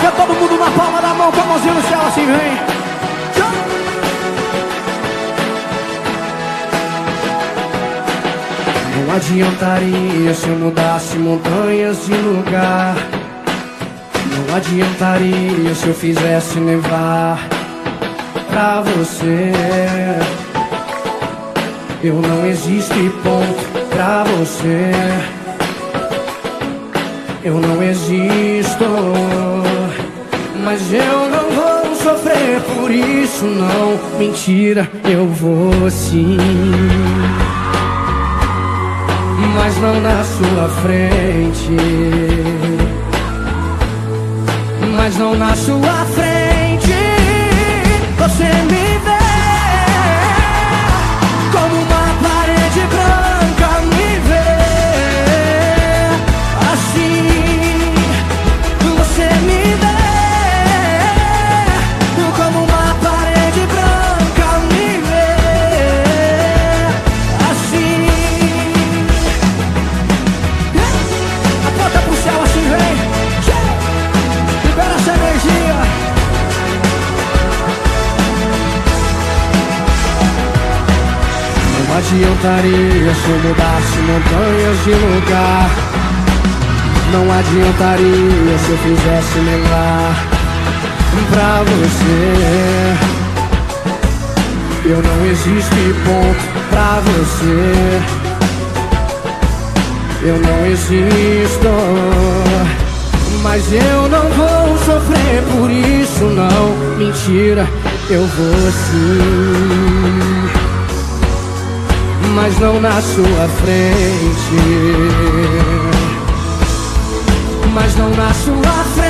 ver todo mundo na palma da mão, com a mãozinha no céu assim, vem. Não adiantaria se eu mudasse montanhas de lugar. Não adiantaria se eu fizesse nevar pra você. Eu não existo e ponto pra você. Eu não existo, mas eu não vou sofrer por isso, não. Mentira, eu vou sim mas não na sua frente. Mas não na sua frente. Adiantaria se eu mudasse montanhas de lugar. Não adiantaria se eu fizesse lembrar pra você. Eu não existo e ponto pra você. Eu não existo, mas eu não vou sofrer por isso, não. Mentira, eu vou sim, mas não na sua frente. Mas não na sua frente.